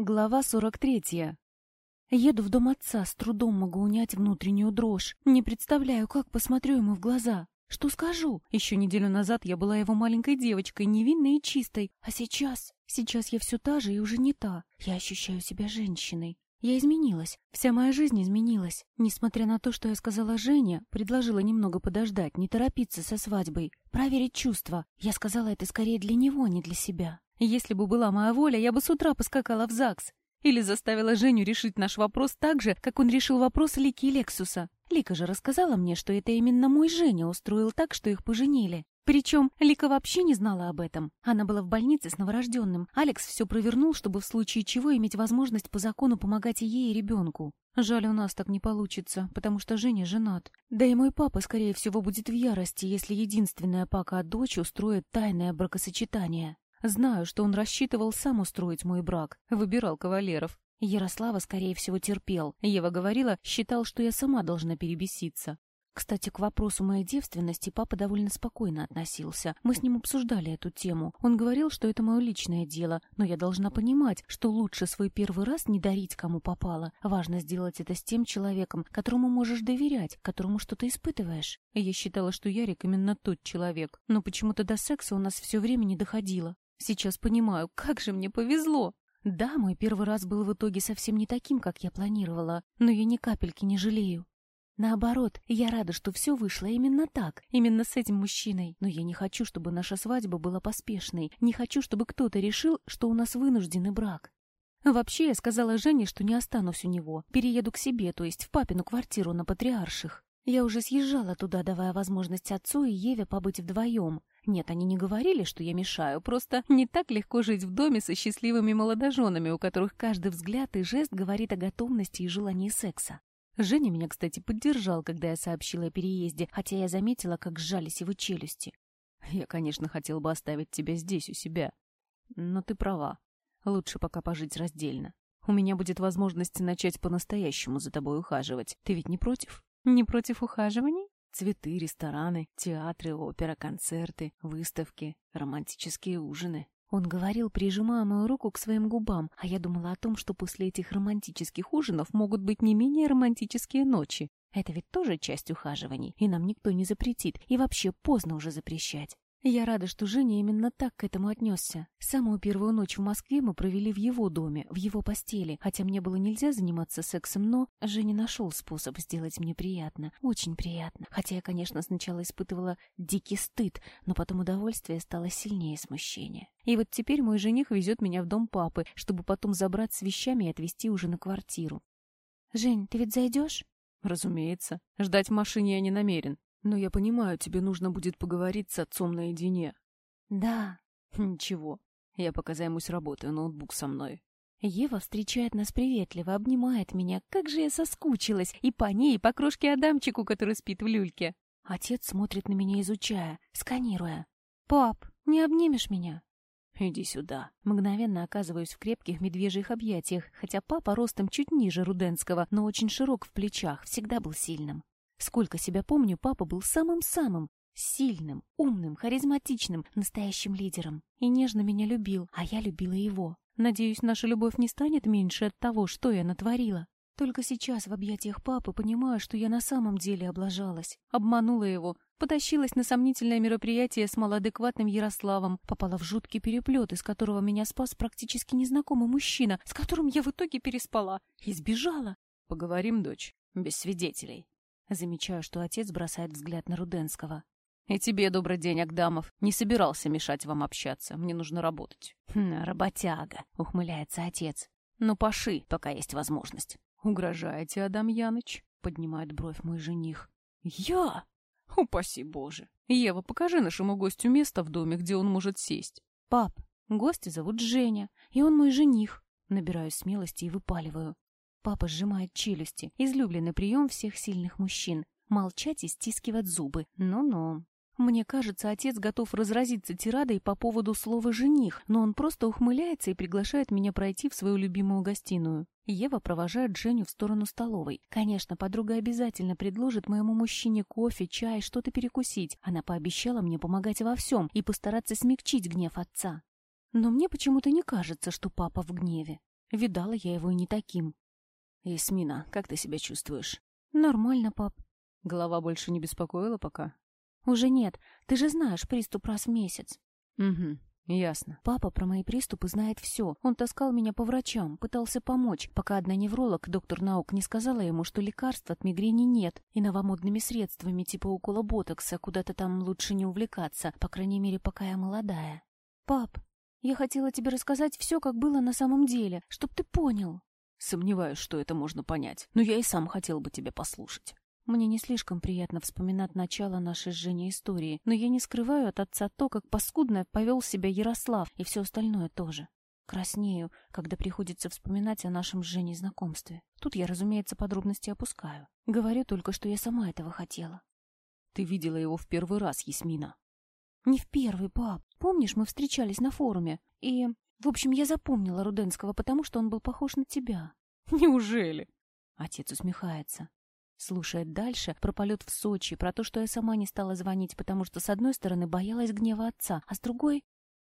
Глава 43. Еду в дом отца, с трудом могу унять внутреннюю дрожь. Не представляю, как посмотрю ему в глаза. Что скажу? Еще неделю назад я была его маленькой девочкой, невинной и чистой. А сейчас? Сейчас я все та же и уже не та. Я ощущаю себя женщиной. Я изменилась. Вся моя жизнь изменилась. Несмотря на то, что я сказала Жене, предложила немного подождать, не торопиться со свадьбой, проверить чувства. Я сказала это скорее для него, а не для себя. Если бы была моя воля, я бы с утра поскакала в ЗАГС. Или заставила Женю решить наш вопрос так же, как он решил вопрос Лики и Лексуса. Лика же рассказала мне, что это именно мой Женя устроил так, что их поженили. Причем Лика вообще не знала об этом. Она была в больнице с новорожденным. Алекс все провернул, чтобы в случае чего иметь возможность по закону помогать ей, и ребенку. Жаль, у нас так не получится, потому что Женя женат. Да и мой папа, скорее всего, будет в ярости, если единственная пока дочь устроит тайное бракосочетание. Знаю, что он рассчитывал сам устроить мой брак, выбирал кавалеров. Ярослава, скорее всего, терпел. Ева говорила, считал, что я сама должна перебеситься. Кстати, к вопросу моей девственности папа довольно спокойно относился. Мы с ним обсуждали эту тему. Он говорил, что это мое личное дело, но я должна понимать, что лучше свой первый раз не дарить кому попало. Важно сделать это с тем человеком, которому можешь доверять, которому что-то испытываешь. Я считала, что Ярик именно тот человек, но почему-то до секса у нас все время не доходило. Сейчас понимаю, как же мне повезло. Да, мой первый раз был в итоге совсем не таким, как я планировала, но я ни капельки не жалею. Наоборот, я рада, что все вышло именно так, именно с этим мужчиной. Но я не хочу, чтобы наша свадьба была поспешной, не хочу, чтобы кто-то решил, что у нас вынужденный брак. Вообще, я сказала Жене, что не останусь у него, перееду к себе, то есть в папину квартиру на Патриарших. Я уже съезжала туда, давая возможность отцу и Еве побыть вдвоем. Нет, они не говорили, что я мешаю, просто не так легко жить в доме со счастливыми молодоженами, у которых каждый взгляд и жест говорит о готовности и желании секса. Женя меня, кстати, поддержал, когда я сообщила о переезде, хотя я заметила, как сжались его челюсти. Я, конечно, хотел бы оставить тебя здесь, у себя. Но ты права. Лучше пока пожить раздельно. У меня будет возможность начать по-настоящему за тобой ухаживать. Ты ведь не против? Не против ухаживаний? Цветы, рестораны, театры, опера, концерты, выставки, романтические ужины. Он говорил, прижимая мою руку к своим губам, а я думала о том, что после этих романтических ужинов могут быть не менее романтические ночи. Это ведь тоже часть ухаживаний, и нам никто не запретит, и вообще поздно уже запрещать. Я рада, что Женя именно так к этому отнесся. Самую первую ночь в Москве мы провели в его доме, в его постели, хотя мне было нельзя заниматься сексом, но Женя нашел способ сделать мне приятно, очень приятно. Хотя я, конечно, сначала испытывала дикий стыд, но потом удовольствие стало сильнее смущения. И вот теперь мой жених везет меня в дом папы, чтобы потом забрать с вещами и отвезти уже на квартиру. «Жень, ты ведь зайдешь?» «Разумеется. Ждать в машине я не намерен. Но я понимаю, тебе нужно будет поговорить с отцом наедине. Да. Ничего. Я пока займусь работой, ноутбук со мной. Ева встречает нас приветливо, обнимает меня. Как же я соскучилась. И по ней, и по крошке Адамчику, который спит в люльке. Отец смотрит на меня, изучая, сканируя. «Пап, не обнимешь меня?» «Иди сюда». Мгновенно оказываюсь в крепких медвежьих объятиях, хотя папа ростом чуть ниже Руденского, но очень широк в плечах, всегда был сильным. Сколько себя помню, папа был самым-самым сильным, умным, харизматичным, настоящим лидером. И нежно меня любил, а я любила его. Надеюсь, наша любовь не станет меньше от того, что я натворила. Только сейчас в объятиях папы понимаю, что я на самом деле облажалась. Обманула его, потащилась на сомнительное мероприятие с малоадекватным Ярославом, попала в жуткий переплет, из которого меня спас практически незнакомый мужчина, с которым я в итоге переспала, и сбежала. «Поговорим, дочь, без свидетелей», Замечаю, что отец бросает взгляд на Руденского. «И тебе добрый день, Агдамов. Не собирался мешать вам общаться. Мне нужно работать». «Хм, работяга», — ухмыляется отец. «Ну, поши, пока есть возможность». «Угрожаете, Адам Яныч?» — поднимает бровь мой жених. «Я? Упаси Боже! Ева, покажи нашему гостю место в доме, где он может сесть». «Пап, гостя зовут Женя, и он мой жених». Набираю смелости и выпаливаю. Папа сжимает челюсти. Излюбленный прием всех сильных мужчин. Молчать и стискивать зубы. Ну-ну. Мне кажется, отец готов разразиться тирадой по поводу слова «жених», но он просто ухмыляется и приглашает меня пройти в свою любимую гостиную. Ева провожает Женю в сторону столовой. Конечно, подруга обязательно предложит моему мужчине кофе, чай, что-то перекусить. Она пообещала мне помогать во всем и постараться смягчить гнев отца. Но мне почему-то не кажется, что папа в гневе. Видала я его и не таким. «Ясмина, как ты себя чувствуешь?» «Нормально, пап». Голова больше не беспокоила пока? «Уже нет. Ты же знаешь, приступ раз в месяц». «Угу. Ясно. Папа про мои приступы знает все. Он таскал меня по врачам, пытался помочь, пока одна невролог, доктор наук, не сказала ему, что лекарств от мигрени нет, и новомодными средствами типа укола ботокса куда-то там лучше не увлекаться, по крайней мере, пока я молодая. Пап, я хотела тебе рассказать все, как было на самом деле, чтоб ты понял. Сомневаюсь, что это можно понять, но я и сам хотел бы тебя послушать. Мне не слишком приятно вспоминать начало нашей с Женей истории, но я не скрываю от отца то, как паскудно повел себя Ярослав и все остальное тоже. Краснею, когда приходится вспоминать о нашем с Женей знакомстве. Тут я, разумеется, подробности опускаю. Говорю только, что я сама этого хотела. Ты видела его в первый раз, Ясмина. Не в первый, пап. Помнишь, мы встречались на форуме? И, в общем, я запомнила Руденского, потому что он был похож на тебя. Неужели? Отец усмехается. Слушает дальше про полет в Сочи, про то, что я сама не стала звонить, потому что, с одной стороны, боялась гнева отца, а с другой...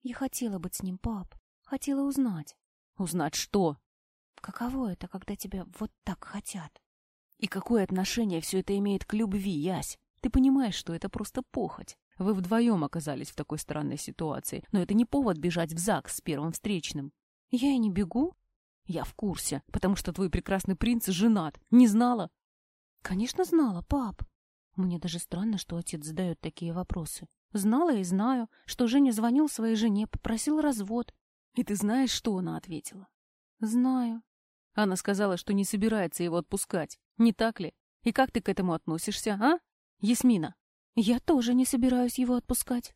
Я хотела быть с ним, пап. Хотела узнать. Узнать что? Каково это, когда тебя вот так хотят? И какое отношение все это имеет к любви, Ясь? Ты понимаешь, что это просто похоть. Вы вдвоем оказались в такой странной ситуации, но это не повод бежать в ЗАГС с первым встречным. Я и не бегу. Я в курсе, потому что твой прекрасный принц женат. Не знала? Конечно, знала, пап. Мне даже странно, что отец задает такие вопросы. Знала и знаю, что Женя звонил своей жене, попросил развод. И ты знаешь, что она ответила? Знаю. Она сказала, что не собирается его отпускать. Не так ли? И как ты к этому относишься, а? Ясмина. Я тоже не собираюсь его отпускать.